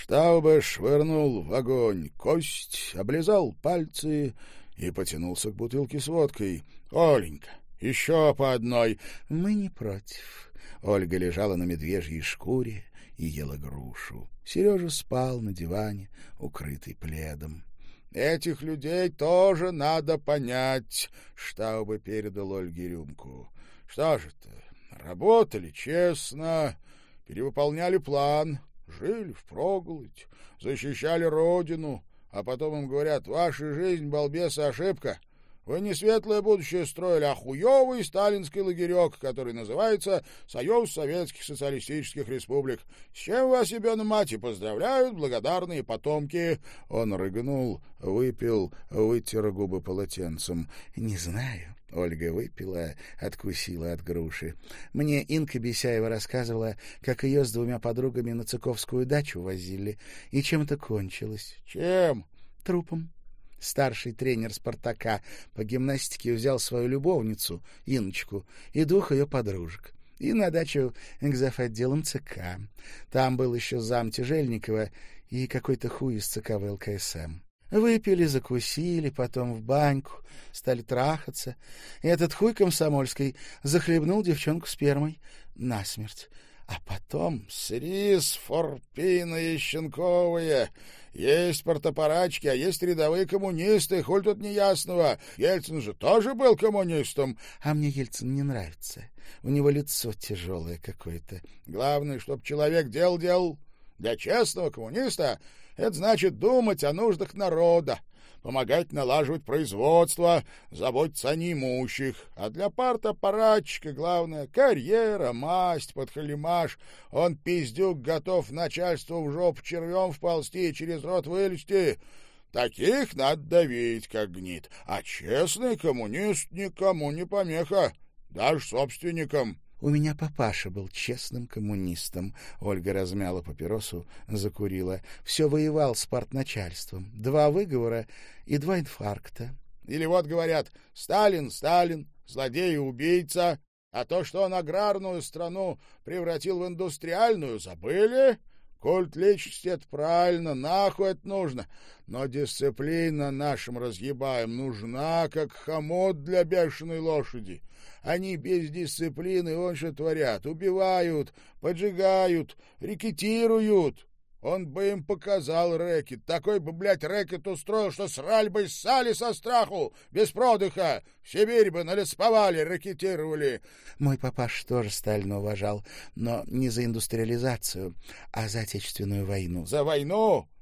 Штаубеш швырнул в огонь кость, облизал пальцы и потянулся к бутылке с водкой. «Оленька, еще по одной!» «Мы не против». Ольга лежала на медвежьей шкуре и ела грушу. Сережа спал на диване, укрытый пледом. «Этих людей тоже надо понять», — Штаубе передал Ольге рюмку. «Что же ты, работали честно, перевыполняли план». Жили впроголодь, защищали родину, а потом им говорят, ваша жизнь, балбеса, ошибка. Вы не светлое будущее строили, а хуёвый сталинский лагерек, который называется Союз Советских Социалистических Республик. С чем вас, ебёна мать, и поздравляют благодарные потомки!» Он рыгнул, выпил, вытер губы полотенцем. «Не знаю, Ольга выпила, откусила от груши. Мне Инка Бесяева рассказывала, как ее с двумя подругами на Цыковскую дачу возили, и чем это кончилось. — Чем? — Трупом. Старший тренер «Спартака» по гимнастике взял свою любовницу, Иночку, и двух ее подружек. И на дачу к завотделам ЦК. Там был еще зам Тяжельникова и какой-то хуй из ЦК ВЛКСМ. Выпили, закусили, потом в баньку, стали трахаться. И этот хуй комсомольский захлебнул девчонку спермой насмерть. А потом... — с рис, форпины и щенковые. Есть портопорачки, а есть рядовые коммунисты. Хуль тут неясного. Ельцин же тоже был коммунистом. — А мне Ельцин не нравится. У него лицо тяжелое какое-то. — Главное, чтоб человек дел делал. Для честного коммуниста это значит думать о нуждах народа, помогать налаживать производство, заботиться о неимущих. А для парта-паратчика главное — карьера, масть, подхалимаш. Он, пиздюк, готов начальству в жопу червем вползти и через рот вылезти. Таких надо давить, как гнит. А честный коммунист никому не помеха, даже собственникам. У меня папаша был честным коммунистом. Ольга размяла папиросу, закурила. Все воевал с партначальством. Два выговора и два инфаркта. Или вот говорят «Сталин, Сталин, злодей и убийца». А то, что он аграрную страну превратил в индустриальную, забыли? Культ личности это правильно, нахуй это нужно. Но дисциплина нашим разъебаем нужна, как хомот для бешеной лошади. Они без дисциплины он же творят. Убивают, поджигают, рекетируют. Он бы им показал рэкет, такой бы, блядь, рэкет устроил, что срали бы сали со страху, без продыха, в Сибирь бы налесповали, рэкетировали. Мой папаш тоже Сталина уважал, но не за индустриализацию, а за Отечественную войну. — За войну?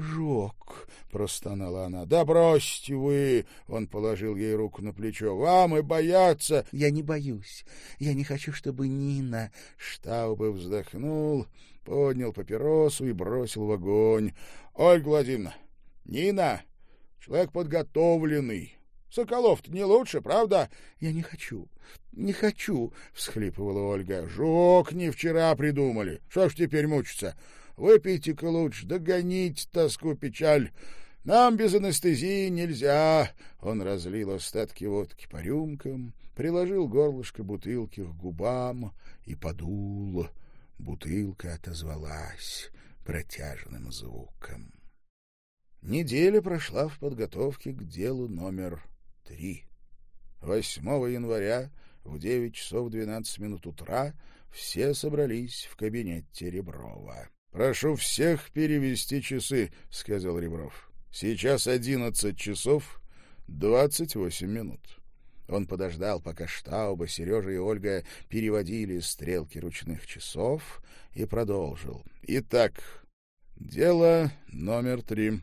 «Жок!» — простонала она. «Да бросьте вы!» — он положил ей руку на плечо. «Вам и бояться!» «Я не боюсь. Я не хочу, чтобы Нина...» Штаубы вздохнул, поднял папиросу и бросил в огонь. «Ольга Владимировна, Нина — человек подготовленный. Соколов-то не лучше, правда?» «Я не хочу. Не хочу!» — всхлипывала Ольга. «Жок не вчера придумали. Что ж теперь мучиться?» Выпейте, лучше, да тоску, печаль. Нам без анестезии нельзя. Он разлил остатки водки по рюмкам, приложил горлышко бутылки к губам и подул. Бутылка отозвалась протяжным звуком. Неделя прошла в подготовке к делу номер три. 8 января в 9 часов 12 минут утра все собрались в кабинете Реброва. Прошу всех перевести часы, — сказал Ребров. — Сейчас одиннадцать часов двадцать восемь минут. Он подождал, пока Штауба, Сережа и Ольга переводили стрелки ручных часов, и продолжил. — Итак, дело номер три.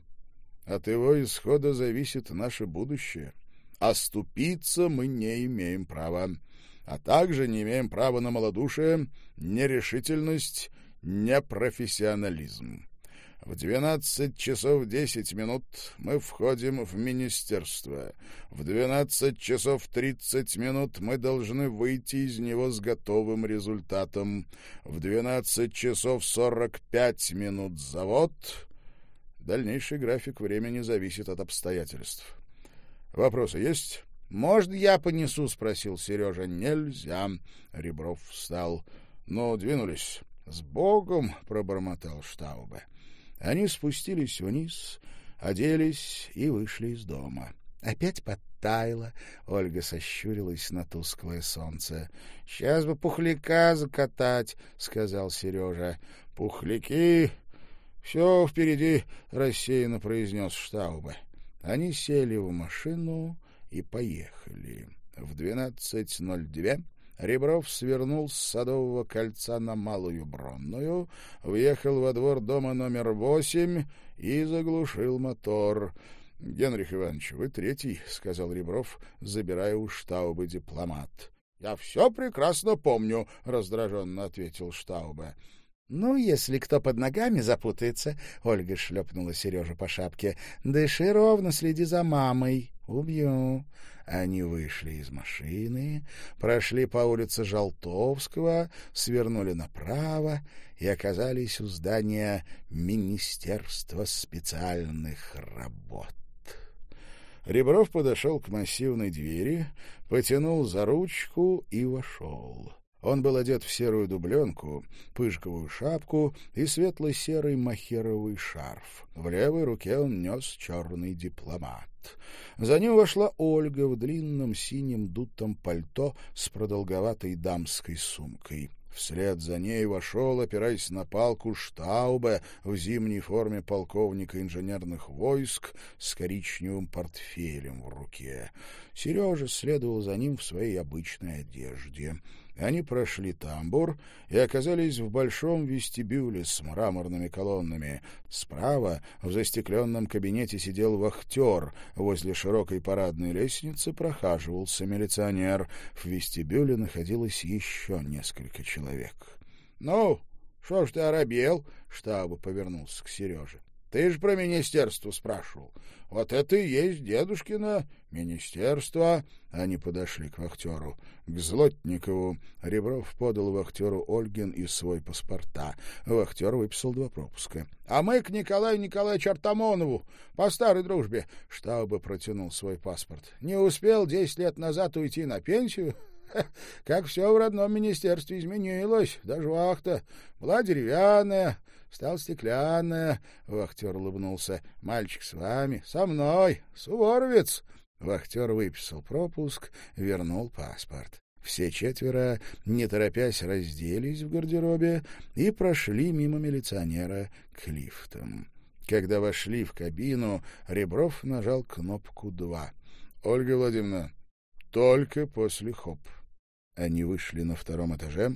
От его исхода зависит наше будущее. Оступиться мы не имеем права, а также не имеем права на малодушие, нерешительность непрофессионализм. В двенадцать часов десять минут мы входим в министерство. В двенадцать часов тридцать минут мы должны выйти из него с готовым результатом. В двенадцать часов сорок пять минут завод. Дальнейший график времени зависит от обстоятельств. Вопросы есть? «Может, я понесу?» — спросил Сережа. «Нельзя». Ребров встал. «Ну, двинулись». «С Богом!» — пробормотал Штаубе. Они спустились вниз, оделись и вышли из дома. Опять подтаяло. Ольга сощурилась на тусклое солнце. — Сейчас бы пухляка закатать, — сказал Сережа. — Пухляки... Все впереди, — рассеянно Ребров свернул с Садового кольца на Малую Бронную, въехал во двор дома номер восемь и заглушил мотор. — Генрих Иванович, вы третий, — сказал Ребров, забирая у Штаубы дипломат. — Я все прекрасно помню, — раздраженно ответил Штаубе. Ну, если кто под ногами запутается, — Ольга шлепнула Сережу по шапке, — дыши ровно, следи за мамой. Убью. Они вышли из машины, прошли по улице Жалтовского, свернули направо и оказались у здания Министерства специальных работ. Ребров подошел к массивной двери, потянул за ручку и вошел. Он был одет в серую дубленку, пышковую шапку и светло-серый махеровый шарф. В левой руке он нес черный дипломат. За ним вошла Ольга в длинном синем дутом пальто с продолговатой дамской сумкой. Вслед за ней вошел, опираясь на палку, штаубе в зимней форме полковника инженерных войск с коричневым портфелем в руке. Сережа следовал за ним в своей обычной одежде. Они прошли тамбур и оказались в большом вестибюле с мраморными колоннами. Справа в застекленном кабинете сидел вахтер, возле широкой парадной лестницы прохаживался милиционер. В вестибюле находилось еще несколько человек. — Ну, что ж ты оробел? — штаба повернулся к Сереже. Ты ж про министерство спрашивал. Вот это и есть дедушкино министерство. Они подошли к вахтеру, к Злотникову. Ребров подал вахтеру Ольгин и свой паспорта. Вахтер выписал два пропуска. — А мы к Николаю Николаевичу Артамонову, по старой дружбе. Штаубе протянул свой паспорт. Не успел десять лет назад уйти на пенсию? Как все в родном министерстве изменилось, даже вахта. Была деревянная, стал стеклянная. Вахтер улыбнулся. — Мальчик с вами, со мной, суворовец. Вахтер выписал пропуск, вернул паспорт. Все четверо, не торопясь, разделись в гардеробе и прошли мимо милиционера к лифтам. Когда вошли в кабину, Ребров нажал кнопку «2». — Ольга Владимировна, только после хоп. Они вышли на втором этаже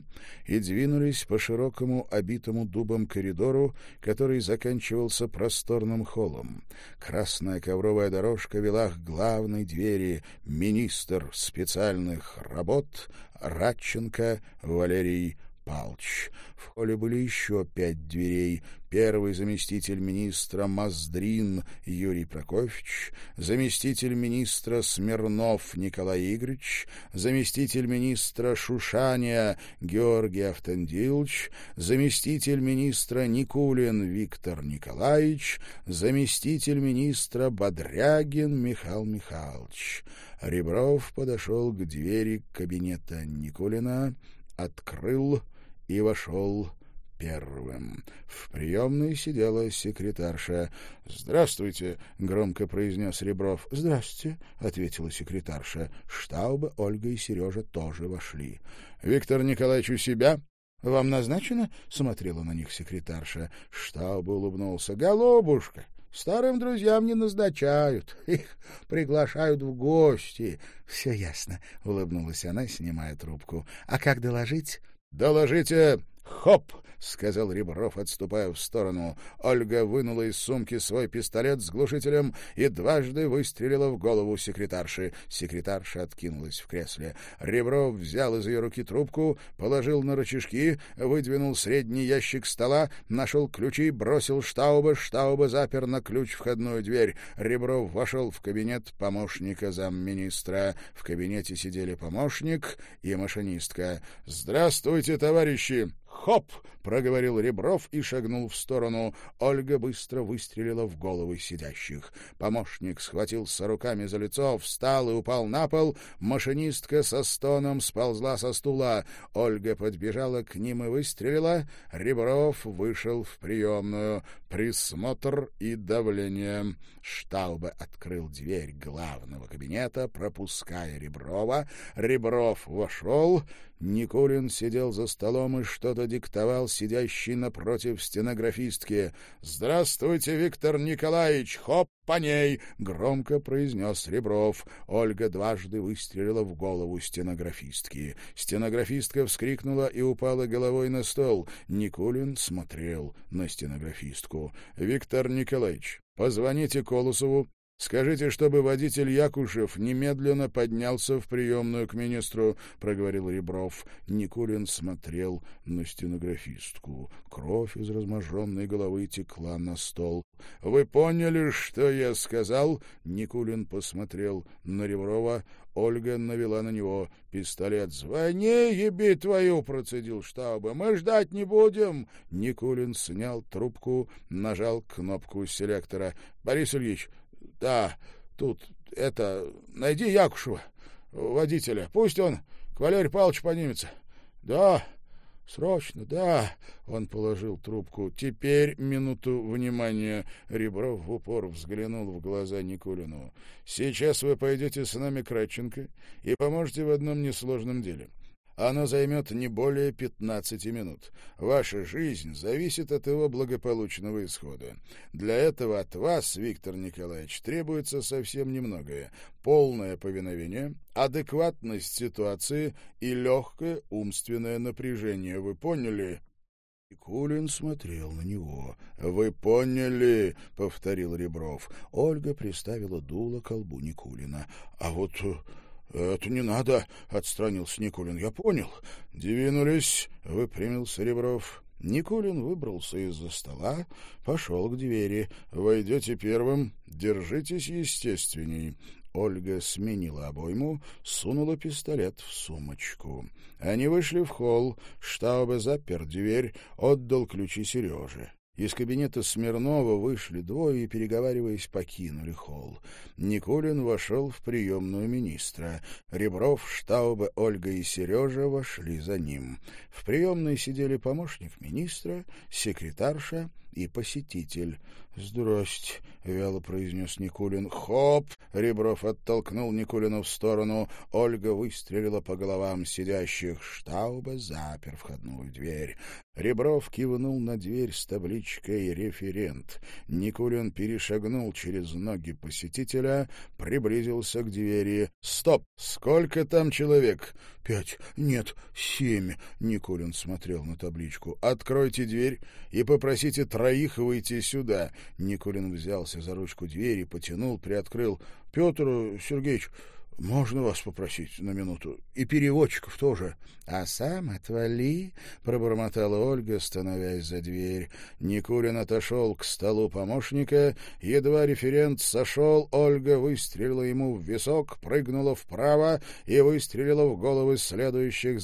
и двинулись по широкому, обитому дубом коридору, который заканчивался просторным холлом. Красная ковровая дорожка вела к главной двери министр специальных работ Радченко Валерий Палч. В холле были еще пять дверей. Первый заместитель министра Маздрин Юрий Прокофьевич, заместитель министра Смирнов Николай Игоревич, заместитель министра Шушания Георгий Автандилович, заместитель министра Никулин Виктор Николаевич, заместитель министра Бодрягин Михаил Михайлович. Ребров подошел к двери кабинета Никулина, открыл и вошел первым. В приемной сидела секретарша. «Здравствуйте!» — громко произнес Ребров. «Здравствуйте!» — ответила секретарша. Штаубы, Ольга и Сережа тоже вошли. «Виктор Николаевич у себя?» «Вам назначено?» — смотрела на них секретарша. Штауб улыбнулся. «Голубушка, Старым друзьям не назначают, их приглашают в гости. — Все ясно, — улыбнулась она, снимая трубку. — А как доложить? — Доложите «Хоп!» — сказал Ребров, отступая в сторону. Ольга вынула из сумки свой пистолет с глушителем и дважды выстрелила в голову секретарши. Секретарша откинулась в кресле. Ребров взял из ее руки трубку, положил на рычажки, выдвинул средний ящик стола, нашел ключи, бросил Штауба, Штауба запер на ключ входную дверь. Ребров вошел в кабинет помощника замминистра. В кабинете сидели помощник и машинистка. «Здравствуйте, товарищи!» Хоп! проговорил Ребров и шагнул в сторону. Ольга быстро выстрелила в головы сидящих. Помощник схватился руками за лицо, встал и упал на пол. Машинистка со стоном сползла со стула. Ольга подбежала к ним и выстрелила. Ребров вышел в приемную. Присмотр и давление. Шталба открыл дверь главного кабинета, пропуская Реброва. Ребров вошел. Никулин сидел за столом и что-то диктовал сидящий напротив стенографистки. «Здравствуйте, Виктор Николаевич! Хоп по ней!» — громко произнес Ребров. Ольга дважды выстрелила в голову стенографистки. Стенографистка вскрикнула и упала головой на стол. Никулин смотрел на стенографистку. «Виктор Николаевич, позвоните Колусову. Скажите, чтобы водитель Якушев немедленно поднялся в приемную к министру, — проговорил Ребров. Никулин смотрел на стенографистку. Кровь из разможенной головы текла на стол. — Вы поняли, что я сказал? Никулин посмотрел на Реброва. Ольга навела на него пистолет. «Звони, еби твою!» — процедил штаба. «Мы ждать не будем!» Никулин снял трубку, нажал кнопку селектора. «Борис Ильич, да, тут это... Найди Якушева, водителя. Пусть он к Валерию Павловичу поднимется. Да, срочно, да. Он положил трубку. Теперь минуту внимания. Ребров в упор взглянул в глаза Никулину. Сейчас вы пойдете с нами к и поможете в одном несложном деле. — оно займет не более 15 минут. Ваша жизнь зависит от его благополучного исхода. Для этого от вас, Виктор Николаевич, требуется совсем немногое. Полное повиновение, адекватность ситуации и легкое умственное напряжение. Вы поняли?» Кулин смотрел на него. «Вы поняли?» — повторил Ребров. Ольга приставила дуло к колбу Никулина. «А вот э, «Это не надо», — отстранился Никулин. «Я понял». «Двинулись», — выпрямился Ребров. Никулин выбрался из-за стола, пошел к двери. «Войдете первым, держитесь естественней». Ольга сменила Из кабинета Смирнова вышли двое и, переговариваясь, покинули холл. Никулин вошел в приемную министра. Ребров, Штаубе, Ольга и Сережа вошли за ним. В приемной сидели помощник министра, секретарша и посетитель. «Здрасте», — вяло произнес Никулин. «Хоп!» — Ребров оттолкнул Никулина в сторону. Ольга выстрелила по головам сидящих. Штауба запер входную дверь. Ребров кивнул на дверь с табличкой «Референт». Никулин перешагнул через ноги посетителя, приблизился к двери. «Стоп! Сколько там человек?» «Пять. Нет, семь». Никулин смотрел на табличку. «Откройте дверь и попросите транспорт проихивайте сюда!» Никулин взялся за ручку двери, потянул, приоткрыл. «Петр Сергеевич, можно вас попросить на минуту? И переводчиков тоже. — А сам отвали, — пробормотала Ольга, становясь за дверь. Никулин отошел к столу помощника. Едва референт сошел, Ольга выстрелила ему в висок, прыгнула вправо и выстрелила в головы следующих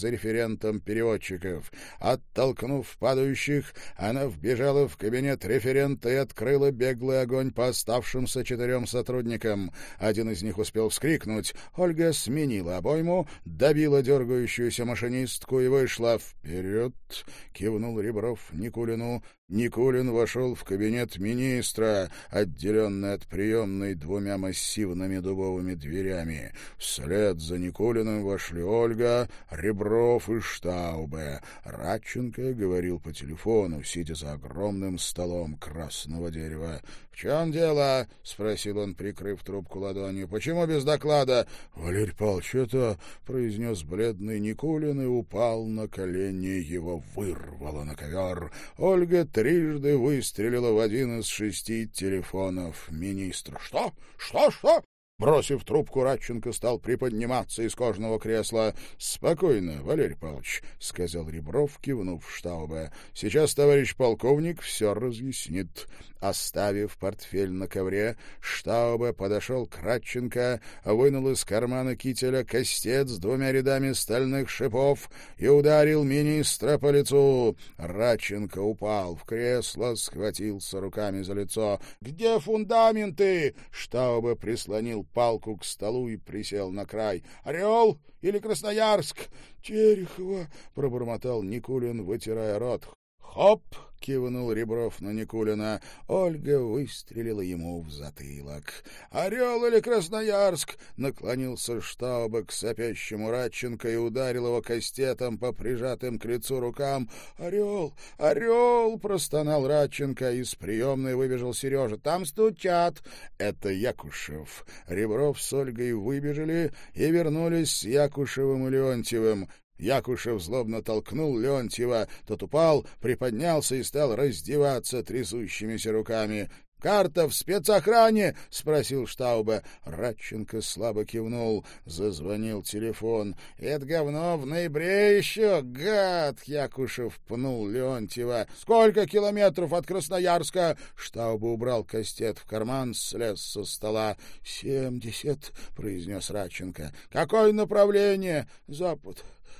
Ольга сменила обойму, добила дергающуюся машинистку и вышла вперед, — кивнул Ребров Никулину. Никулин вошел в кабинет министра, отделенный от приемной двумя массивными дубовыми дверями. Вслед за Никулиным вошли Ольга, Ребров и Штаубе. Радченко говорил по телефону, сидя за огромным столом красного дерева. — В чем дело? — спросил он, прикрыв трубку ладонью. — Почему без доклада? — Валерий Павлович, это... — произнес бледный Никулин и упал на колени. Его вырвало на ковер. Ольга трижды выстрелила в один из шести телефонов министра. «Что? Что? Что?» Бросив трубку, Радченко стал приподниматься из кожного кресла. — Спокойно, Валерий Павлович, — сказал Ребров, кивнув штаубе. — Сейчас товарищ полковник все разъяснит. Оставив портфель на ковре, Штаубе подошел к Радченко, вынул из кармана кителя костец с двумя рядами стальных шипов и ударил министра по лицу. Радченко упал в кресло, схватился руками за лицо. «Где фундаменты?» Штауба прислонил палку к столу и присел на край. «Орел или Красноярск?» Черехово. пробормотал Никулин, вытирая рот. «Хоп!» — кивнул Ребров на Никулина. Ольга выстрелила ему в затылок. «Орел или Красноярск!» — наклонился Штауба к сопящему Радченко и ударил его кастетом по прижатым к лицу рукам. «Орел! Орел!» — простонал Радченко. Из приемной выбежал Сережа. «Там стучат!» «Это Якушев!» Ребров с Ольгой выбежали и вернулись с Якушевым и Леонтьевым. Якушев злобно толкнул Леонтьева. Тот упал, приподнялся и стал раздеваться трясущимися руками. «Карта в спецохране!» — спросил Штауба. Радченко слабо кивнул. Зазвонил телефон. «Это говно в ноябре еще! Гад!» — Якушев пнул Леонтьева. «Сколько километров от Красноярска?» Штауба убрал кастет в карман, слез со стола. «Семьдесят!» — произнес Радченко. «Какое направление?» «Запад!»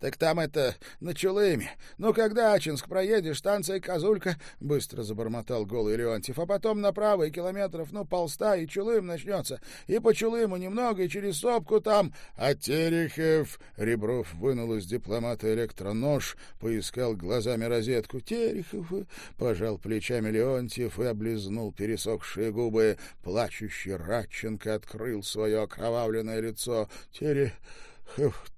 Так там это на Чулыме. Ну, когда Ачинск проедешь, станция Козулька, — быстро забормотал голый Леонтьев, — а потом направо и километров, ну, полста, и Чулым начнется. И по Чулыму немного, и через сопку там... — А Терехев... — Ребров вынул из дипломата электронож, поискал глазами розетку. — Терехов пожал плечами Леонтьев и облизнул пересохшие губы. Плачущий Радченко открыл свое окровавленное лицо. — Терехев...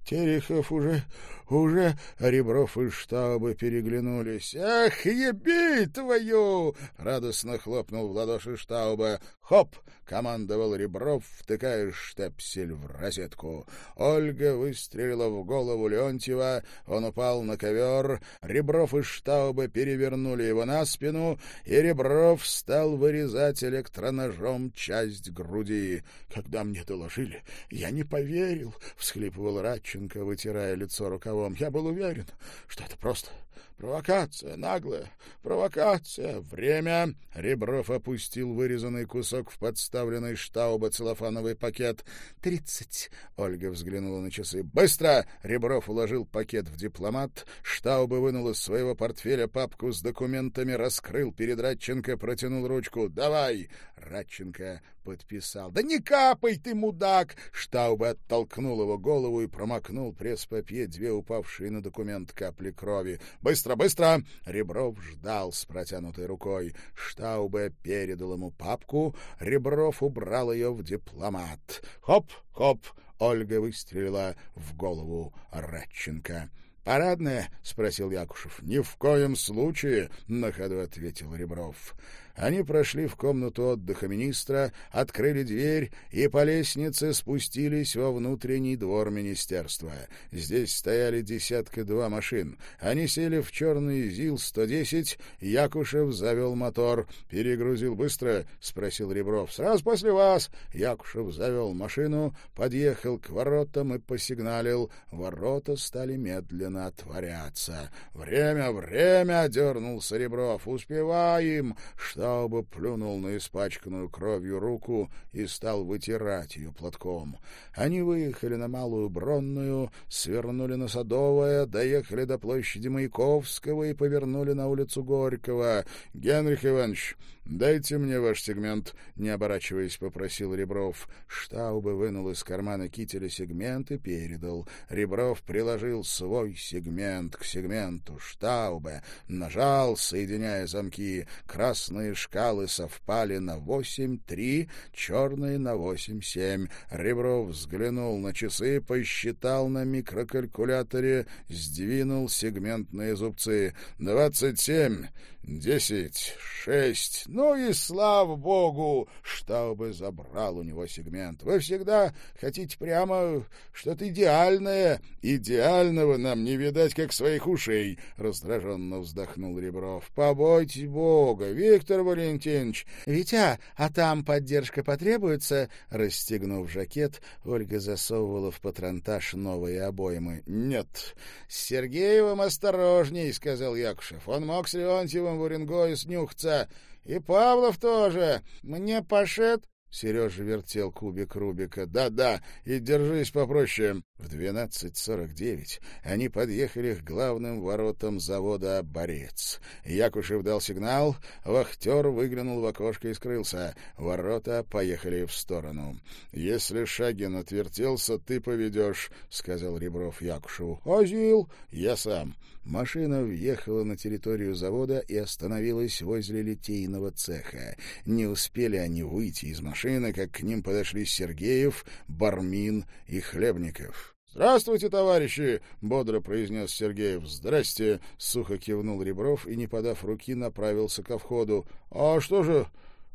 Терехов уже, уже... Ребров и штабы переглянулись. «Ах, еби твою!» — радостно хлопнул в ладоши штаба. «Хоп!» — командовал Ребров, втыкая штепсель в розетку. Ольга выстрелила в голову Леонтьева, он упал на ковер. Ребров и штаба перевернули его на спину, и Ребров стал вырезать электроножом часть груди. «Когда мне доложили, я не поверил!» — всхлипнул всхлипывал Радченко, вытирая лицо рукавом. Я был уверен, что это просто Провокация, наглая, провокация. Время. Ребров опустил вырезанный кусок в подставленный штауба целлофановый пакет. Тридцать. Ольга взглянула на часы. Быстро! Ребров уложил пакет в дипломат. Штауба вынул из своего портфеля папку с документами, раскрыл перед Радченко, протянул ручку. Давай! Радченко подписал. «Да не капай ты, мудак!» Штауба оттолкнул его голову и промокнул пресс-папье две упавшие на документ капли крови быстро, быстро!» Ребров ждал с протянутой рукой. Штаубе передал ему папку, Ребров убрал ее в дипломат. «Хоп, хоп!» — Ольга выстрелила в голову Радченко. «Парадная?» — спросил Якушев. «Ни в коем случае!» — на ходу ответил Ребров. Они прошли в комнату отдыха министра, открыли дверь и по лестнице спустились во внутренний двор министерства. Здесь стояли десятка-два машин. Они сели в черный ЗИЛ-110, Якушев завел мотор. «Перегрузил быстро?» — спросил Ребров. «Сразу после вас!» Якушев завел машину, подъехал к воротам и посигналил. Ворота стали медленно отворяться. «Время, время!» — дернулся Ребров. «Успеваем!» «Что Тауба плюнул на испачканную кровью руку и стал вытирать ее платком. Они выехали на Малую Бронную, свернули на Садовое, доехали до площади Маяковского и повернули на улицу Горького. — Генрих Иванович, дайте мне ваш сегмент, — не оборачиваясь, попросил Ребров. Штауба вынул из кармана кителя сегмент и передал. Ребров приложил свой сегмент к сегменту Штауба, нажал, соединяя замки. Красные Черные шкалы совпали на восемь три, черные на восемь семь. Ребров взглянул на часы, посчитал на микрокалькуляторе, сдвинул сегментные зубцы. 27 десять шесть ну и слава богу, чтобы забрал у него сегмент. Вы всегда хотите прямо что-то идеальное. Идеального нам не видать, как своих ушей, — раздраженно вздохнул Ребров. Побойтесь бога, Виктор Валентинович. Витя, а там поддержка потребуется? Расстегнув жакет, Ольга засовывала в патронтаж новые обоймы. Нет. С Сергеевым осторожней, — сказал Якушев. Он мог с Леонтьевым Ворин Гой снюхца. И Павлов тоже. Мне пошет. Сережа вертел кубик Рубика. «Да-да, и держись попроще». В 12.49 они подъехали к главным воротам завода «Борец». Якушев дал сигнал, вахтер выглянул в окошко и скрылся. Ворота поехали в сторону. «Если Шагин отвертелся, ты поведешь», — сказал Ребров Якушеву. «Озил, я сам». Машина въехала на территорию завода и остановилась возле литейного цеха. Не успели они выйти из машины, как к ним подошли Сергеев, Бармин и Хлебников. «Здравствуйте, товарищи!» — бодро произнес Сергеев. «Здрасте!» — сухо кивнул Ребров и, не подав руки, направился ко входу. «А что же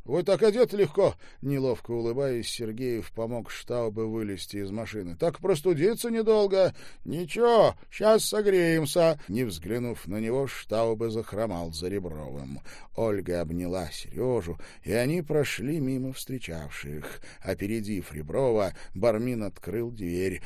вы так одеты легко!» Неловко улыбаясь, Сергеев помог Штаубе вылезти из машины. «Так простудиться недолго. Ничего, сейчас согреемся!» Не взглянув на него, Штаубе захромал за Ребровым. Ольга обняла Сережу, и они прошли мимо встречавших. Опередив Реброва, Бармин открыл дверь.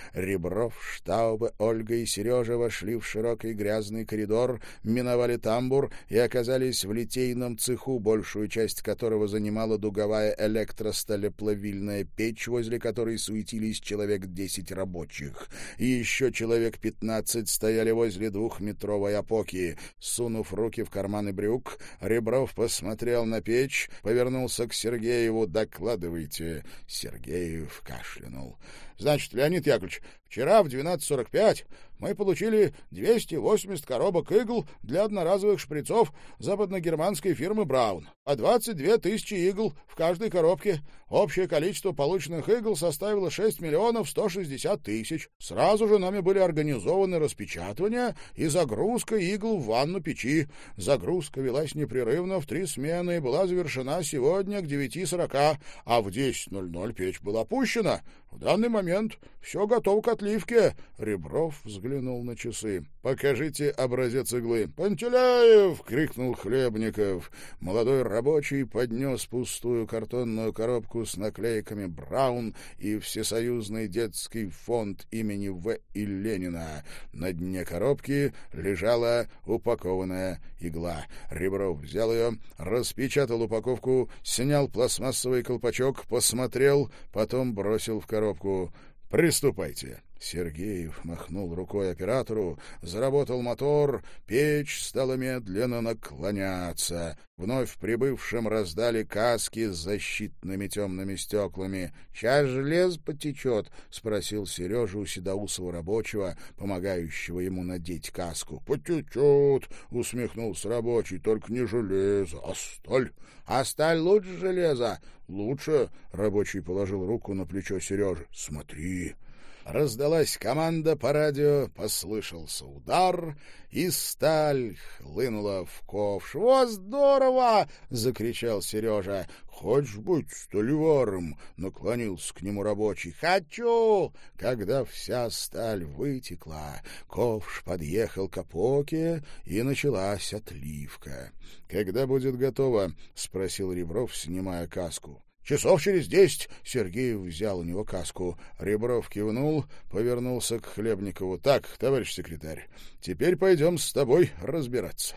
занимала дуговая электростоляплавильная печь, возле которой суетились человек десять рабочих. И еще человек пятнадцать стояли возле двухметровой опоки. Сунув руки в карманы брюк, Ребров посмотрел на печь, повернулся к Сергееву. «Докладывайте». Сергеев кашлянул. Значит, Леонид Яковлевич, вчера в 12.45 мы получили 280 коробок игл для одноразовых шприцов западногерманской фирмы «Браун», по 22 тысячи игл в каждой коробке. Общее количество полученных игл составило 6 миллионов 160 тысяч. Сразу же нами были организованы распечатывания и загрузка игл в ванну печи. Загрузка велась непрерывно в три смены и была завершена сегодня к 9.40, а в 10.00 печь была опущена. В данный момент все готово к отливке. Ребров взглянул на часы. «Покажите образец иглы». «Пантеляев!» — крикнул Хлебников. Молодой рабочий поднес пустую картонную коробку рамку с наклейками «Браун» и Всесоюзный детский фонд имени В. И. Ленина. На дне коробки лежала упакованная игла. Ребров взял ее, распечатал упаковку, снял пластмассовый колпачок, посмотрел, потом бросил в коробку. «Приступайте». Сергеев махнул рукой оператору, заработал мотор, печь стала медленно наклоняться. Вновь прибывшим раздали каски с защитными темными стеклами. — Сейчас желез потечет? — спросил Сережа у седоусого рабочего, помогающего ему надеть каску. — Потечет, — усмехнулся рабочий, — только не железо, а сталь. — А сталь лучше железа? — Лучше, — рабочий положил руку на плечо Сережи. — Смотри. — Раздалась команда по радио, послышался удар, и сталь хлынула в ковш. «О, здорово!» — закричал Сережа. «Хочешь быть столеваром?» — наклонился к нему рабочий. «Хочу!» Когда вся сталь вытекла, ковш подъехал к опоке, и началась отливка. «Когда будет готово?» — спросил Ребров, снимая каску. Часов через десять Сергеев взял у него каску. Ребров кивнул, повернулся к Хлебникову. — Так, товарищ секретарь, теперь пойдем с тобой разбираться.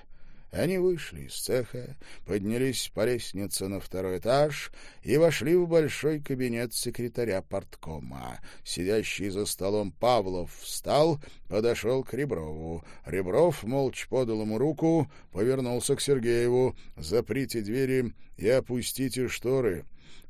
Они вышли из цеха, поднялись по лестнице на второй этаж и вошли в большой кабинет секретаря порткома. Сидящий за столом Павлов встал, подошел к Реброву. Ребров молча подал ему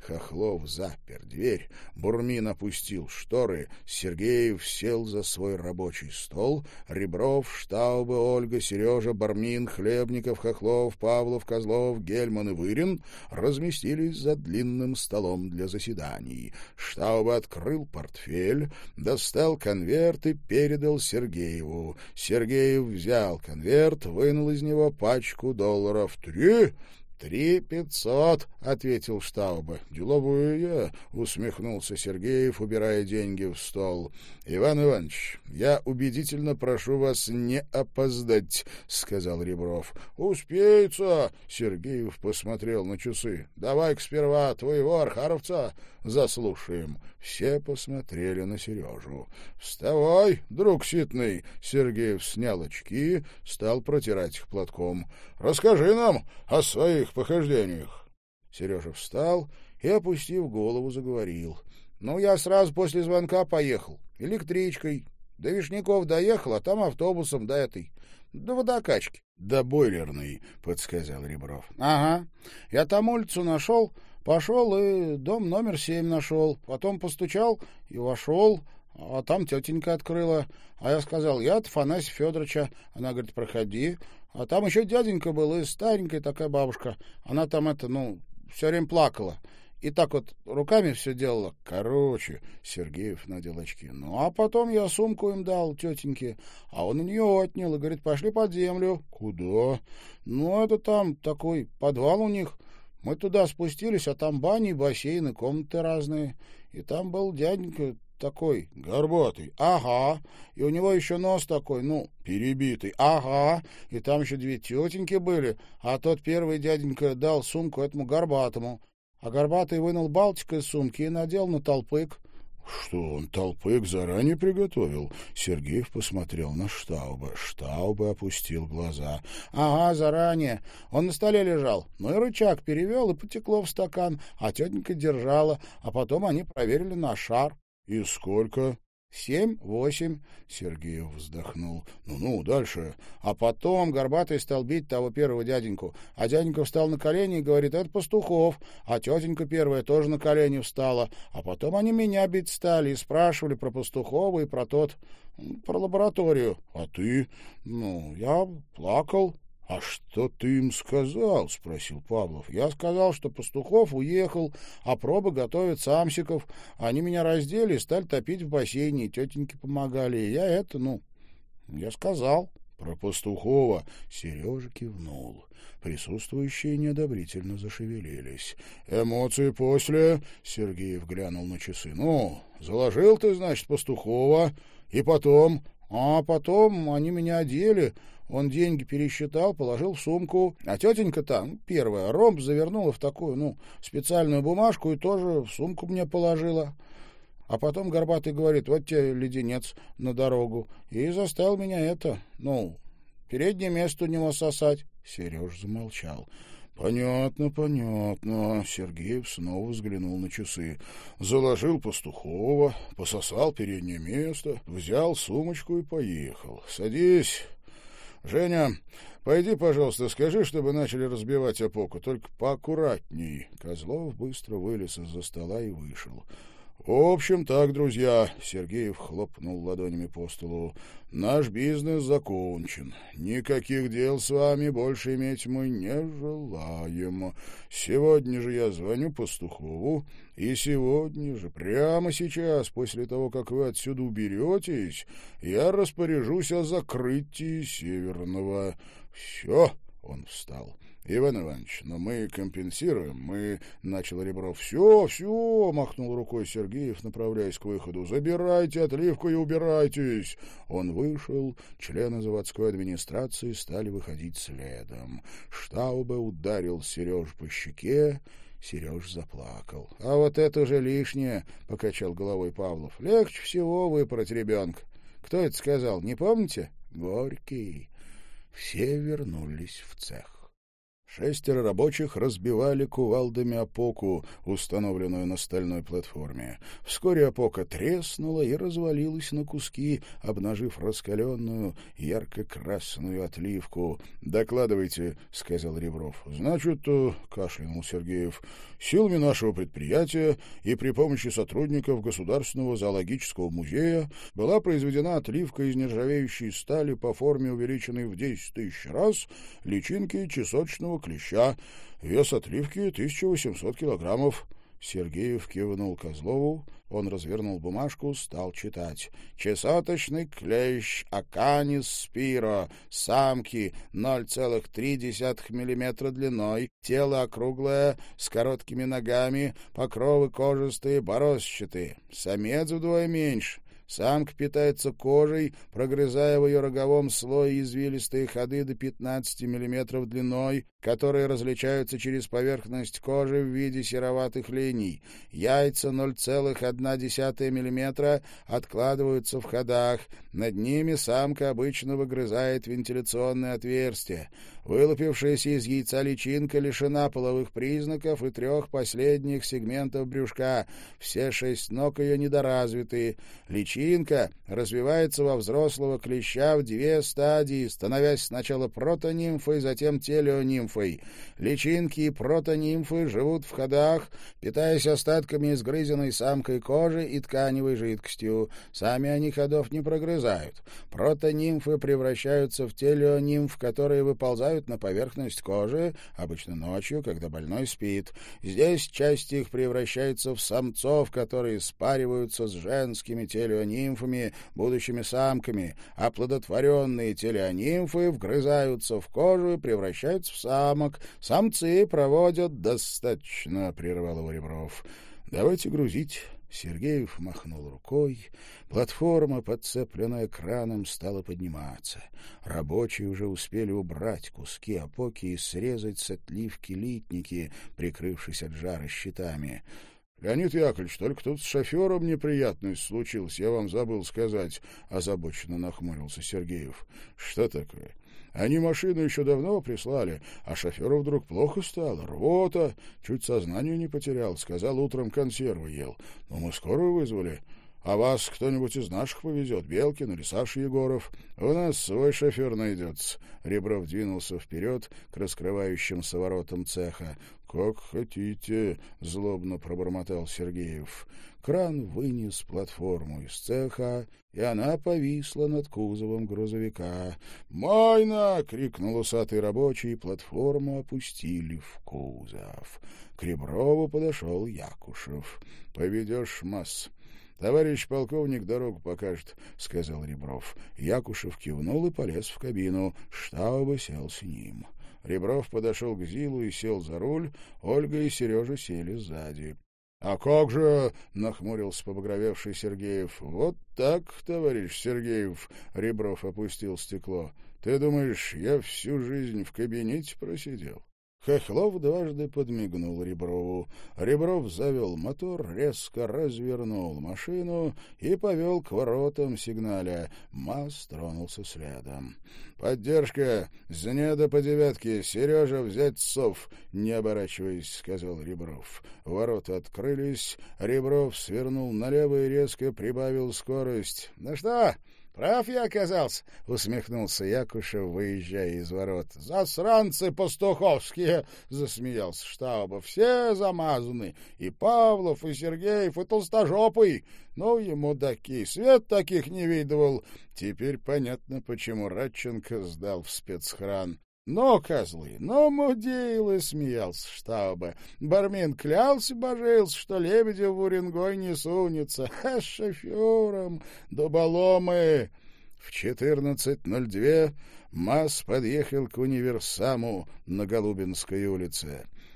Хохлов запер дверь, Бурмин опустил шторы, Сергеев сел за свой рабочий стол, Ребров, Штаубы, Ольга, Сережа, Бармин, Хлебников, Хохлов, Павлов, Козлов, Гельман и Вырин разместились за длинным столом для заседаний. Штаубы открыл портфель, достал конверт и передал Сергееву. Сергеев взял конверт, вынул из него пачку долларов. «Три!» «Три пятьсот», — ответил Штауба. «Деловые», — усмехнулся Сергеев, убирая деньги в стол. «Иван Иванович, я убедительно прошу вас не опоздать», — сказал Ребров. «Успеется», — Сергеев посмотрел на часы. «Давай-ка сперва твоего архаровца заслушаем». Все посмотрели на Сережу. «Вставай, друг ситный!» — Сергеев снял очки, стал протирать их платком. «Расскажи нам о своих похождениях. Сережа встал и, опустив голову, заговорил. — Ну, я сразу после звонка поехал. Электричкой. До Вишняков доехал, а там автобусом до этой. До водокачки. — До бойлерной, — подсказал Ребров. — Ага. Я там улицу нашел, пошел и дом номер семь нашел. Потом постучал и вошел, а там тетенька открыла. А я сказал, я от Фанасия Федоровича. Она говорит, проходи. А там еще дяденька был и старенькая такая бабушка. Она там это, ну, все время плакала. И так вот руками все делала. Короче, Сергеев надел очки. Ну, а потом я сумку им дал тетеньке, а он у нее отнял и говорит, пошли под землю. Куда? Ну, это там такой подвал у них. Мы туда спустились, а там бани, бассейны, комнаты разные. такой, горбатый, ага, и у него еще нос такой, ну, перебитый, ага, и там еще две тетеньки были, а тот первый дяденька дал сумку этому горбатому, а горбатый вынул балтик из сумки и надел на толпык. Что он толпык заранее приготовил? Сергеев посмотрел на Штауба. Штауба опустил глаза. Ага, заранее. Он на столе лежал. Ну и рычаг перевел, и потекло в стакан, а тетенька держала. А потом они проверили на шар. И сколько? Семь, восемь. Сергеев вздохнул. Ну-ну, дальше. А потом Горбатый стал бить того первого дяденьку. А дяденька встал на колени и говорит, это Пастухов. А тетенька первая тоже на колени встала. А потом они меня бить стали и спрашивали про Пастухова и про тот, про лабораторию. А ты? Ну, я плакал. «А что ты им сказал?» — спросил Павлов. «Я сказал, что Пастухов уехал, а пробы готовит Самсиков. Они меня раздели и стали топить в бассейне, тетеньки помогали. А потом они меня одели, он деньги пересчитал, положил в сумку. А тетенька там, ну, первая, ромб завернула в такую, ну, специальную бумажку и тоже в сумку мне положила. А потом Горбатый говорит, вот тебе леденец на дорогу. И заставил меня это, ну, переднее место у него сосать. Сереж замолчал. Понятно, понятно. Сергеев снова взглянул на часы. Заложил Пастухова, пососал переднее место, взял сумочку и поехал. Садись. Женя, пойди, пожалуйста, скажи, чтобы начали разбивать опоку, только поаккуратней. Козлов быстро вылез из-за стола и вышел. «В общем, так, друзья», — Сергеев хлопнул ладонями по столу, — «наш бизнес закончен. Никаких дел с вами больше иметь мы не желаем. Сегодня же я звоню Пастухову, и сегодня же, прямо сейчас, после того, как вы отсюда уберетесь, Иван Иванович, но мы компенсируем. Мы, — начал ребро все, все, — махнул рукой Сергеев, направляясь к выходу. Забирайте отливку и убирайтесь. Он вышел, члены заводской администрации стали выходить следом. Штауба ударил Сереж по щеке, Сереж заплакал. — А вот это уже лишнее, — покачал головой Павлов. — Легче всего выпороть ребенка. Кто это сказал, не помните? — Горький. Все вернулись в цех. Шестеро рабочих разбивали кувалдами опоку, установленную на стальной платформе. Вскоре опока треснула и развалилась на куски, обнажив раскаленную ярко-красную отливку. «Докладывайте», — сказал Ребров. «Значит, э, — кашлянул Сергеев, — силами нашего предприятия и при помощи сотрудников Государственного зоологического музея была произведена отливка из нержавеющей стали по форме, увеличенной в 10 тысяч раз, личинки чесочного клеща, вес отливки 1800 килограммов. Сергеев кивнул Козлову, он развернул бумажку, стал читать. «Чесоточный клещ Аканис спиро, самки 0,3 миллиметра длиной, тело округлое, с короткими ногами, покровы кожистые, борозчатые, самец вдвое меньше». Самка питается кожей, прогрызая в ее роговом слое извилистые ходы до 15 мм длиной, которые различаются через поверхность кожи в виде сероватых линий. Яйца 0,1 мм откладываются в ходах. Над ними самка обычно выгрызает вентиляционное отверстие. Вылупившаяся из яйца личинка лишена половых признаков и трех последних сегментов брюшка. Все шесть ног ее недоразвиты. личинка развивается во взрослого клеща в две стадии, становясь сначала протонимфой, затем телеонимфой. Личинки и протонимфы живут в ходах, питаясь остатками изгрызенной самкой кожи и тканевой жидкостью. Сами они ходов не прогрызают. Протонимфы превращаются в телеонимф, которые выползают на поверхность кожи, обычно ночью, когда больной спит. Здесь часть их превращается в самцов, которые спариваются с женскими телеонимфами нимфами, будущими самками. Оплодотворенные теленимфы вгрызаются в кожу и превращаются в самок. Самцы проводят достаточно, — прервал его Ребров. — Давайте грузить. Сергеев махнул рукой. Платформа, подцепленная краном, стала подниматься. Рабочие уже успели убрать куски опоки и срезать с отливки литники, прикрывшись от жара щитами. Леонид Яковлевич, только тут с шофером неприятность случилась. Я вам забыл сказать, — озабоченно нахмурился Сергеев. — Что такое? Они машину еще давно прислали, а шоферу вдруг плохо стало, рвота. Чуть сознание не потерял, сказал, утром консервы ел. Но ну, мы скорую вызвали. А вас кто-нибудь из наших повезет? Белкин или Саша Егоров? У нас свой шофер найдется. Ребров двинулся вперед к раскрывающимся воротам цеха. «Как хотите», — злобно пробормотал Сергеев. Кран вынес платформу из цеха, и она повисла над кузовом грузовика. «Майна!» — крикнул усатый рабочий, и платформу опустили в кузов. К Реброву подошел Якушев. «Поведешь масс». «Товарищ полковник дорогу покажет», — сказал Ребров. Якушев кивнул и полез в кабину. Штауба сел с ним. Хохлов дважды подмигнул Реброву. Ребров завел мотор, резко развернул машину и повел к воротам сигналя. МАЗ тронулся следом. «Поддержка! С по девятке! Сережа, взять сов!» «Не оборачиваясь», — сказал Ребров. Ворота открылись. Ребров свернул налево и резко прибавил скорость. «Ну что, «Прав я оказался», — усмехнулся Якушев, выезжая из ворот. «Засранцы пастуховские!» — засмеялся штаба. «Все замазаны. И Павлов, и Сергеев, и Толстожопый. Ну, ему даки. Свет таких не видывал. Теперь понятно, почему Радченко сдал в спецхран. «Ну, козлы, ну, мудилы!» — смеялся Штауба. Бармин клялся, божился, что Лебедев в Уренгой не сунется. А с шофером дуболомы! В четырнадцать ноль две МАЗ подъехал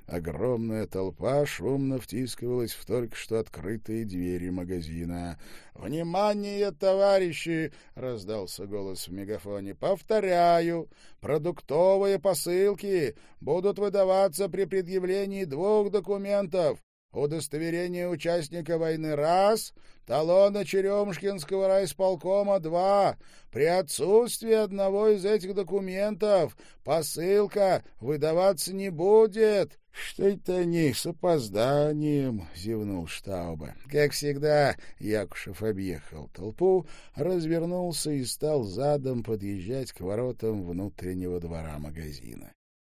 Огромная толпа шумно втискивалась в только что открытые двери магазина. «Внимание, товарищи!» — раздался голос в мегафоне. «Повторяю, продуктовые посылки будут выдаваться при предъявлении двух документов удостоверение участника войны — раз, талона Черемушкинского райсполкома два. При отсутствии одного из этих документов посылка выдаваться не будет». «Что это они с опозданием?» — зевнул Штауба. Как всегда, Якушев объехал толпу, развернулся и стал задом подъезжать к воротам внутреннего двора магазина.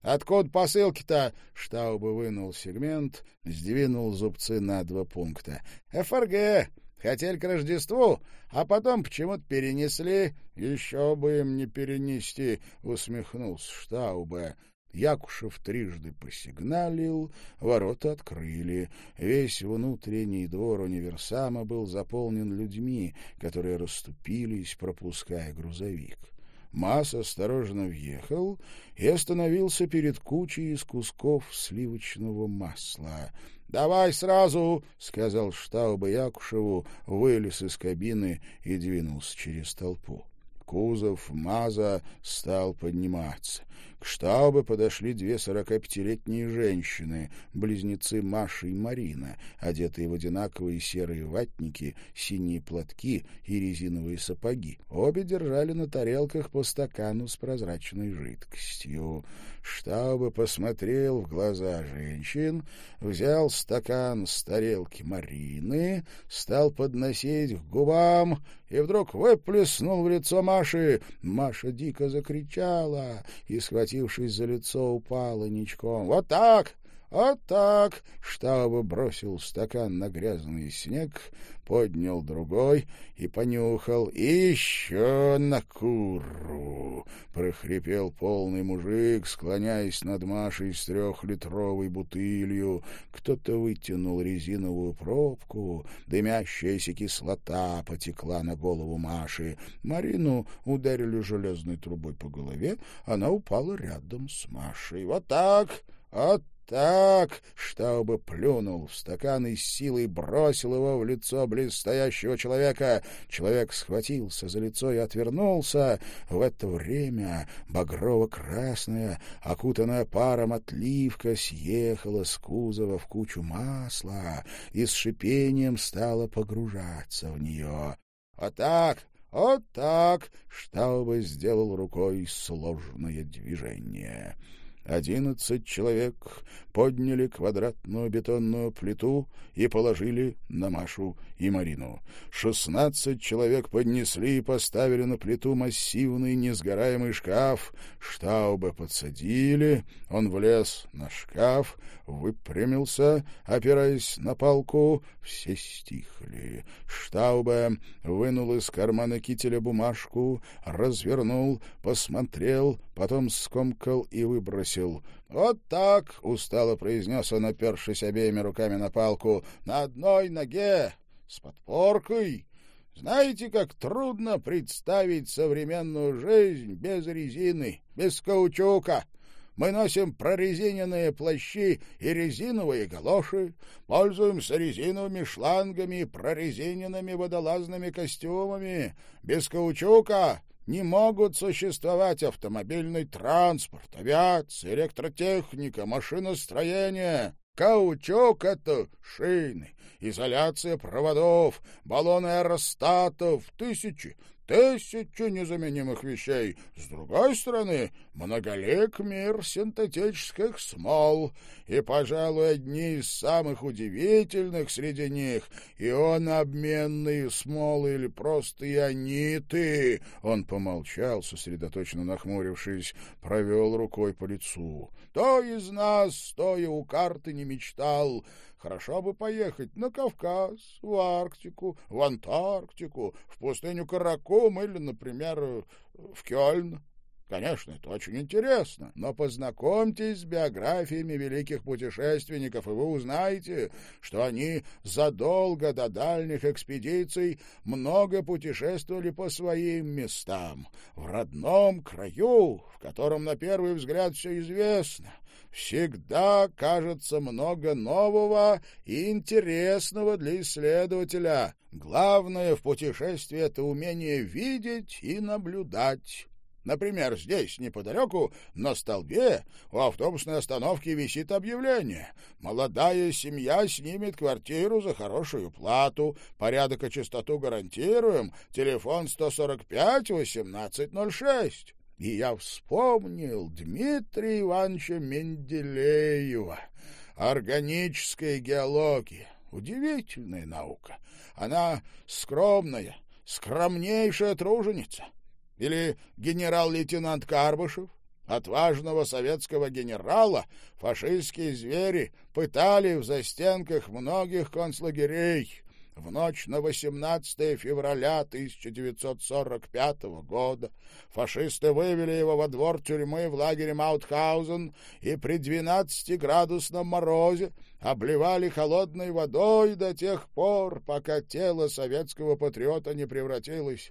Откуда посылки-то?» Штаубе вынул сегмент, сдвинул зубцы на два пункта. «ФРГ! Хотели к Рождеству, а потом почему-то перенесли. Еще бы им не перенести!» — усмехнулся Штаубе. Якушев трижды посигналил, ворота открыли. Весь внутренний двор универсама был заполнен людьми, которые расступились, пропуская грузовик. Масса осторожно въехал и остановился перед кучей из кусков сливочного масла. — Давай сразу! — сказал Штауба Якушеву, вылез из кабины и двинулся через толпу. Кузов Маза стал подниматься. К штабу подошли две 45 женщины, близнецы Маша и Марина, одетые в одинаковые серые ватники, синие платки и резиновые сапоги. Обе держали на тарелках по стакану с прозрачной жидкостью. Штабы посмотрел в глаза женщин, взял стакан с тарелки Марины, стал подносить к губам и вдруг выплеснул в лицо Маши. Маша дико закричала и схватила схватившись за лицо, упала ничком. «Вот так! Вот так!» Штаба бросил стакан на грязный снег, поднял другой и понюхал. «И еще на куру!» — прохрипел полный мужик, склоняясь над Машей с трехлитровой бутылью. Кто-то вытянул резиновую пробку, дымящаяся кислота потекла на голову Маши. Марину ударили железной трубой по голове, она упала рядом с Машей. «Вот так! Вот так, чтобы плюнул в стакан и силой бросил его в лицо близстоящего человека. Человек схватился за лицо и отвернулся. В это время багрово-красная, окутанная паром отливка съехала с кузова в кучу масла и с шипением стала погружаться в нее. «Вот так!» «Вот так!» — чтобы сделал рукой сложное движение. Одиннадцать человек подняли квадратную бетонную плиту и положили на Машу и Марину. Шестнадцать человек поднесли и поставили на плиту массивный несгораемый шкаф. Штауба подсадили, он влез на шкаф, выпрямился, опираясь на палку. Все стихли. Штауба вынул из кармана кителя бумажку, развернул, посмотрел, потом скомкал и выбросил. «Вот так!» — устало произнес он, опершись обеими руками на палку. «На одной ноге! С подпоркой!» Знаете, как трудно представить современную жизнь без резины, без каучука. Мы носим прорезиненные плащи и резиновые галоши, пользуемся резиновыми шлангами и прорезиненными водолазными костюмами. Без каучука не могут существовать автомобильный транспорт, авиация, электротехника, машиностроение. Каучук — это шины, изоляция проводов, баллоны аэростатов, тысячи, тысячи незаменимых вещей. С другой стороны, многолик мир синтетических смол, и, пожалуй, одни из самых удивительных среди них — ионообменные смолы или просто иониты. Он помолчал, сосредоточенно нахмурившись, провел рукой по лицу. Кто из хорошо бы поехать на Кавказ, в Арктику, в Антарктику, в пустыню Каракум или, например, в Кёльн. Конечно, это очень интересно, но познакомьтесь с биографиями великих путешественников, и вы узнаете, что они задолго до дальних экспедиций много путешествовали по своим местам, в родном краю, в котором на первый взгляд все известно, всегда кажется много нового и интересного для исследователя. Главное в путешествии — это умение видеть и наблюдать. Например, здесь, неподалеку, на столбе у автобусной остановки висит объявление. Молодая семья снимет квартиру за хорошую плату. Порядок и чистоту гарантируем. Телефон 145-1806 и я вспомнил Дмитрия Ивановича Менделеева. Органическая геология — удивительная наука. Она скромная, скромнейшая труженица. Или генерал-лейтенант Карбышев, отважного советского генерала, фашистские звери пытали в застенках многих концлагерей — в ночь на 18 февраля 1945 года фашисты вывели его во двор тюрьмы в лагере Маутхаузен и при 12-градусном морозе обливали холодной водой до тех пор, пока тело советского патриота не превратилось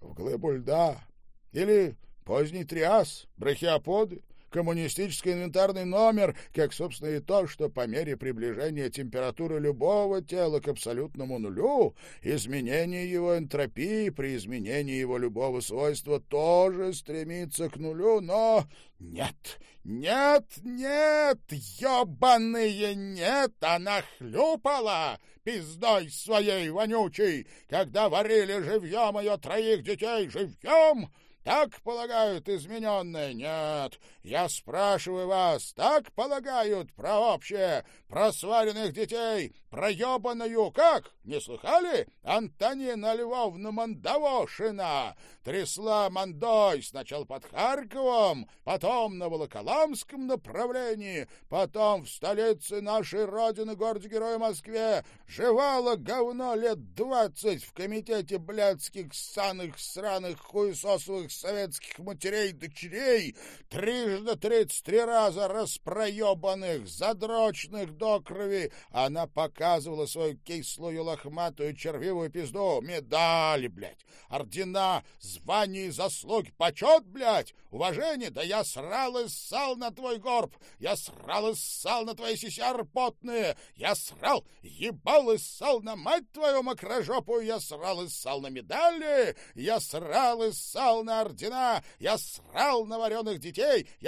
в глыбу льда или поздний триас, брахиоподы коммунистический инвентарный номер, как, собственно, и то, что по мере приближения температуры любого тела к абсолютному нулю, изменение его энтропии при изменении его любого свойства тоже стремится к нулю, но нет, нет, нет, ёбаные нет, она хлюпала пиздой своей вонючей, когда варили живьем ее троих детей, живьем... Так полагают измененные? Нет. Я спрашиваю вас, так полагают про общее, про сваренных детей, про ебаную, как? Не слыхали? Антонина Львовна Мандавошина трясла мандой сначала под Харковом, потом на Волоколамском направлении, потом в столице нашей родины, городе Героя Москве, жевала говно лет двадцать в комитете блядских саных, сраных, хуесосовых советских матерей-дочерей, трижды. Трижды тридцать три раза распроебанных, задрочных до крови, она показывала свою кислую лохматую червивую пизду. Медали, блядь, ордена, звания и заслуги, почет, блядь, уважение. Да я срал и ссал на твой горб, я срал и ссал на твои сисяр потные, я срал, ебал и ссал на мать твою мокрожопую, я срал и ссал на медали, я срал и ссал на ордена, я срал на вареных детей, я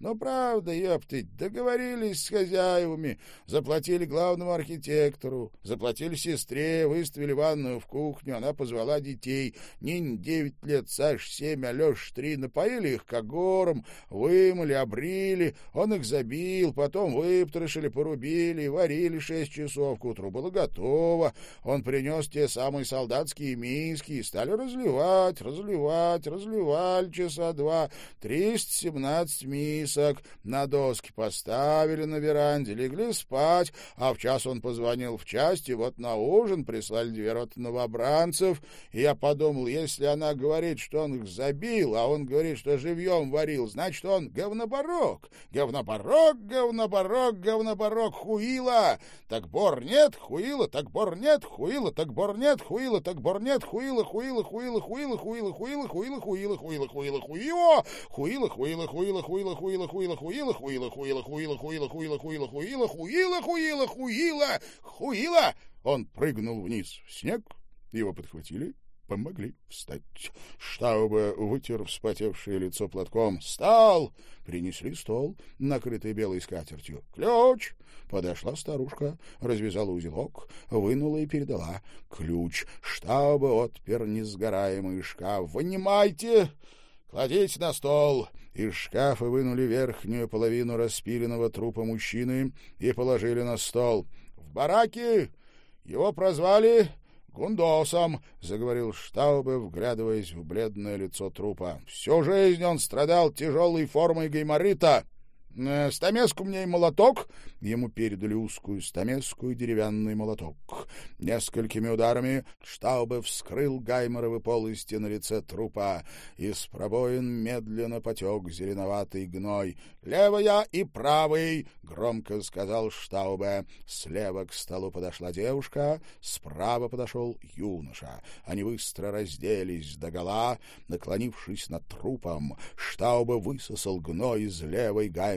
Но правда, ептыть, договорились с хозяевами, заплатили главному архитектору, заплатили сестре, выставили ванную в кухню, она позвала детей. Нин девять лет, Саш семь, Алеш три, напоили их когором, вымыли, обрили, он их забил, потом выпотрошили, порубили, варили шесть часов, к утру было готово. Он принёс те самые солдатские минские, стали разливать, разливать, разливали часа два, триста семнадцать мисок список. На доски поставили на веранде, легли спать, а в час он позвонил в часть, и вот на ужин прислали две роты новобранцев. И я подумал, если она говорит, что он их забил, а он говорит, что живьем варил, значит, он говноборок. Говноборок, говноборок, говноборок, хуила. Так бор нет, хуила, так бор нет, хуила, так бор нет, хуила, так бор нет, хуила, хуила, хуила, хуила, хуила, хуила, хуила, хуила, хуила, хуила, хуила, хуила, хуила, хуила, хуила, хуила, хуила, хуила, хуила, хуила, хуила, хуила, хуила, хуила, хуила, хуила, хуила, хуила, хуила, хуила, хуила. Он прыгнул вниз в снег, его подхватили, помогли встать. Штауба вытер вспотевшее лицо платком. стал Принесли стол, накрытый белой скатертью. «Ключ!» Подошла старушка, развязала узелок, вынула и передала ключ. штаба отпер несгораемый шкаф. «Вынимайте!» «Кладите на стол!» Из шкафа вынули верхнюю половину распиленного трупа мужчины и положили на стол. «В бараке его прозвали «Гундосом», — заговорил Штаубе, вглядываясь в бледное лицо трупа. «Всю жизнь он страдал тяжелой формой гайморита». Э, стамеску мне и молоток.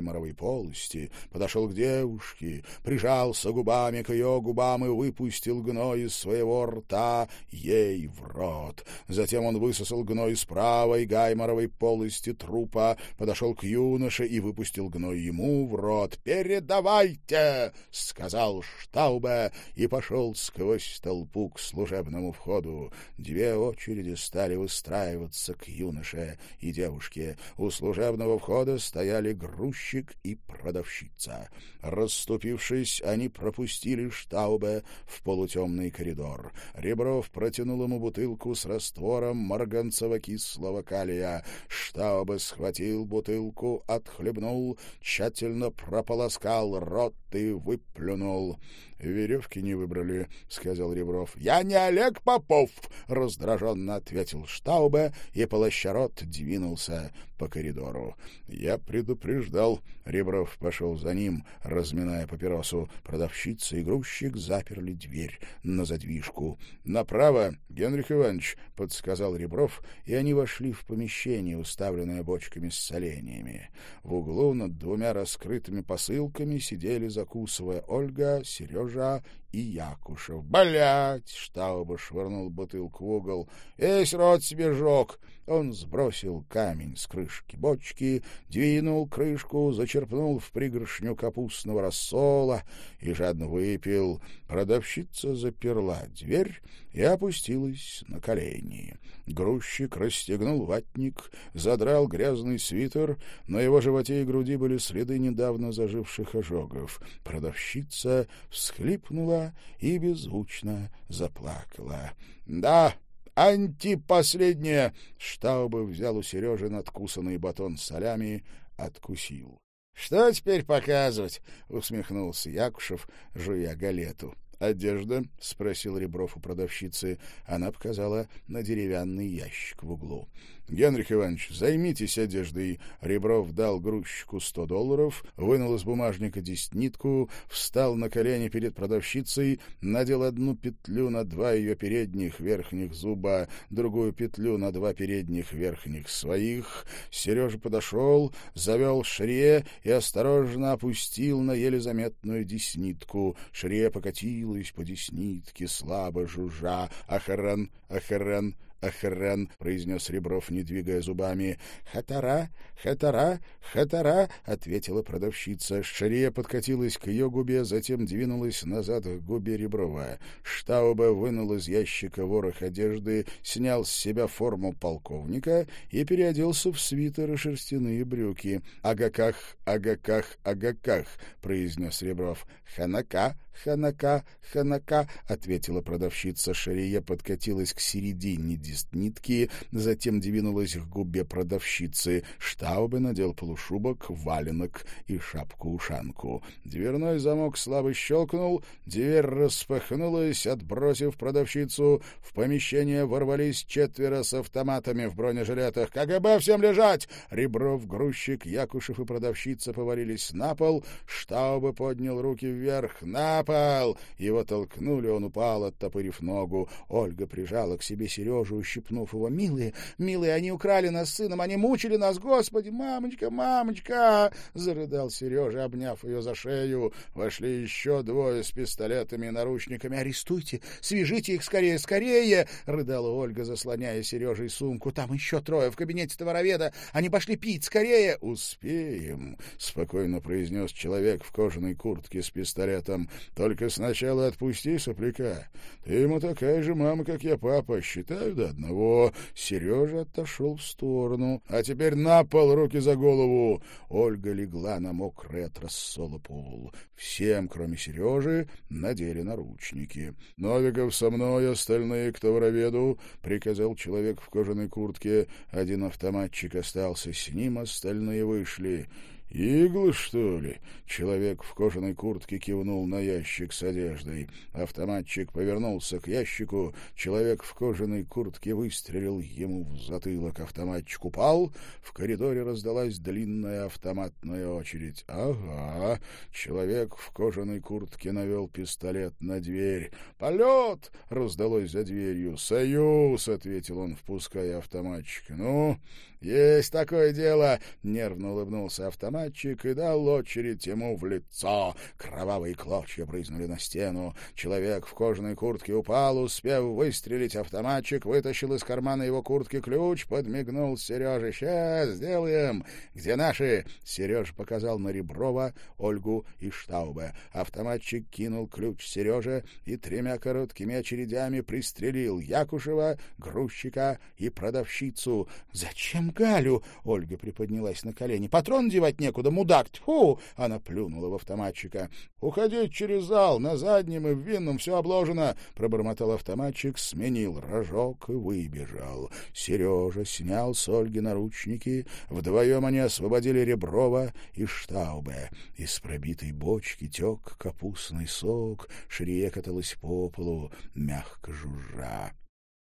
мраморовой полости, подошел к девушке, прижался губами к ее губам и выпустил гной из своего рта ей в рот. Затем он высосал гной из правой гайморовой полости трупа, подошел к юноше и выпустил гной ему в рот. «Передавайте!» — сказал Штаубе и пошел сквозь толпу к служебному входу. Две очереди стали выстраиваться к юноше и девушке. У служебного входа стояли грущи продавщик и продавщица. Расступившись, они пропустили Штаубе в полутемный коридор. Ребров протянул ему бутылку с раствором марганцево-кислого калия. Штаубе схватил бутылку, отхлебнул, тщательно прополоскал рот и выплюнул. «Веревки не выбрали», — сказал Ребров. «Я не Олег Попов», — раздраженно ответил Штаубе, и полощарот двинулся по коридору. «Я предупреждал». Ребров пошел за ним, разминая папиросу. Продавщица и грузчик заперли дверь на задвижку. «Направо, Генрих Иванович», — подсказал Ребров, и они вошли в помещение, уставленное бочками с соленьями. В углу над двумя раскрытыми посылками сидели, закусывая Ольга, Сережа, اور и Якушев. «Блядь!» — Штауба швырнул бутылку в угол. «Весь рот себе жег!» Он сбросил камень с крышки бочки, двинул крышку, зачерпнул в пригоршню капустного рассола и жадно выпил. Продавщица заперла дверь и опустилась на колени. Грузчик расстегнул ватник, задрал грязный свитер, на его животе и груди были следы недавно заживших ожогов. Продавщица всхлипнула и беззвучно заплакала. «Да!» «Антипоследняя!» Штауба взял у Сережи надкусанный батон с солями, откусил. «Что теперь показывать?» — усмехнулся Якушев, жуя галету. «Одежда?» — спросил Ребров у продавщицы. Она показала на деревянный ящик в углу. Генрих Иванович, займитесь одеждой». Ребров дал грузчику сто долларов, вынул из бумажника десятнитку, встал на колени перед продавщицей, надел одну петлю на два ее передних верхних зуба, другую петлю на два передних верхних своих. Сережа подошел, завел шре и осторожно опустил на еле заметную деснитку. Шре покатилась по деснитке, слабо жужжа. «Ахаран! Ахаран!» Ахрен произнес Ребров, не двигая зубами. «Хатара! Хатара! Хатара!» — ответила продавщица. Шария подкатилась к ее губе, затем двинулась назад к губе Реброва. Штауба вынул из ящика ворох одежды, снял с себя форму полковника и переоделся в свитер и шерстяные брюки. «Агаках! Агаках! Агаках!» — произнес Ребров. «Ханака! «Ханака, Ханака», — ответила продавщица Шария, подкатилась к середине дистнитки, затем двинулась к губе продавщицы. Штаубе надел полушубок, валенок и шапку-ушанку. Дверной замок слабо щелкнул, дверь распахнулась, отбросив продавщицу. В помещение ворвались четверо с автоматами в бронежилетах. «КГБ всем лежать!» Ребров, грузчик, Якушев и продавщица повалились на пол. Штаубе поднял руки вверх. «На пропал!» Его толкнули, он упал, оттопырив ногу. Ольга прижала к себе Сережу, ущипнув его. «Милые, милые, они украли нас с сыном, они мучили нас, Господи! Мамочка, мамочка!» — зарыдал Сережа, обняв ее за шею. Вошли еще двое с пистолетами и наручниками. «Арестуйте! Свяжите их скорее, скорее!» — рыдала Ольга, заслоняя Сережей сумку. «Там еще трое в кабинете товароведа. Они пошли пить, скорее!» «Успеем!» — спокойно произнес человек в кожаной куртке с пистолетом. Только сначала отпусти сопляка. Ты ему такая же мама, как я папа. Считаю до одного. Сережа отошел в сторону. А теперь на пол, руки за голову. Ольга легла на мокрый от рассола пол. Всем, кроме Сережи, надели наручники. «Новиков со мной, остальные, кто в приказал человек в кожаной куртке. Один автоматчик остался с ним, остальные вышли. «Иглы, что ли?» Человек в кожаной куртке кивнул на ящик с одеждой. Автоматчик повернулся к ящику. Человек в кожаной куртке выстрелил ему в затылок. Автоматчик упал. В коридоре раздалась длинная автоматная очередь. «Ага!» Человек в кожаной куртке навел пистолет на дверь. «Полет!» — раздалось за дверью. «Союз!» — ответил он, впуская автоматчика. «Ну, есть такое дело!» — нервно улыбнулся автомат. Автоматчик и дал очередь ему в лицо. Кровавые клочья брызнули на стену. Человек в кожаной куртке упал, успев выстрелить. Автоматчик вытащил из кармана его куртки ключ, подмигнул Сереже. «Сейчас сделаем! Где наши?» Сереж показал на Реброва, Ольгу и Штаубе. Автоматчик кинул ключ Сереже и тремя короткими очередями пристрелил Якушева, грузчика и продавщицу. «Зачем Галю?» — Ольга приподнялась на колени. «Патрон девать не некуда, мудак, тьфу!» Она плюнула в автоматчика. «Уходить через зал, на заднем и в винном все обложено!» Пробормотал автоматчик, сменил рожок и выбежал. Сережа снял с Ольги наручники. Вдвоем они освободили Реброва и Штаубе. Из пробитой бочки тек капустный сок, шрия каталась по полу, мягко жужжа.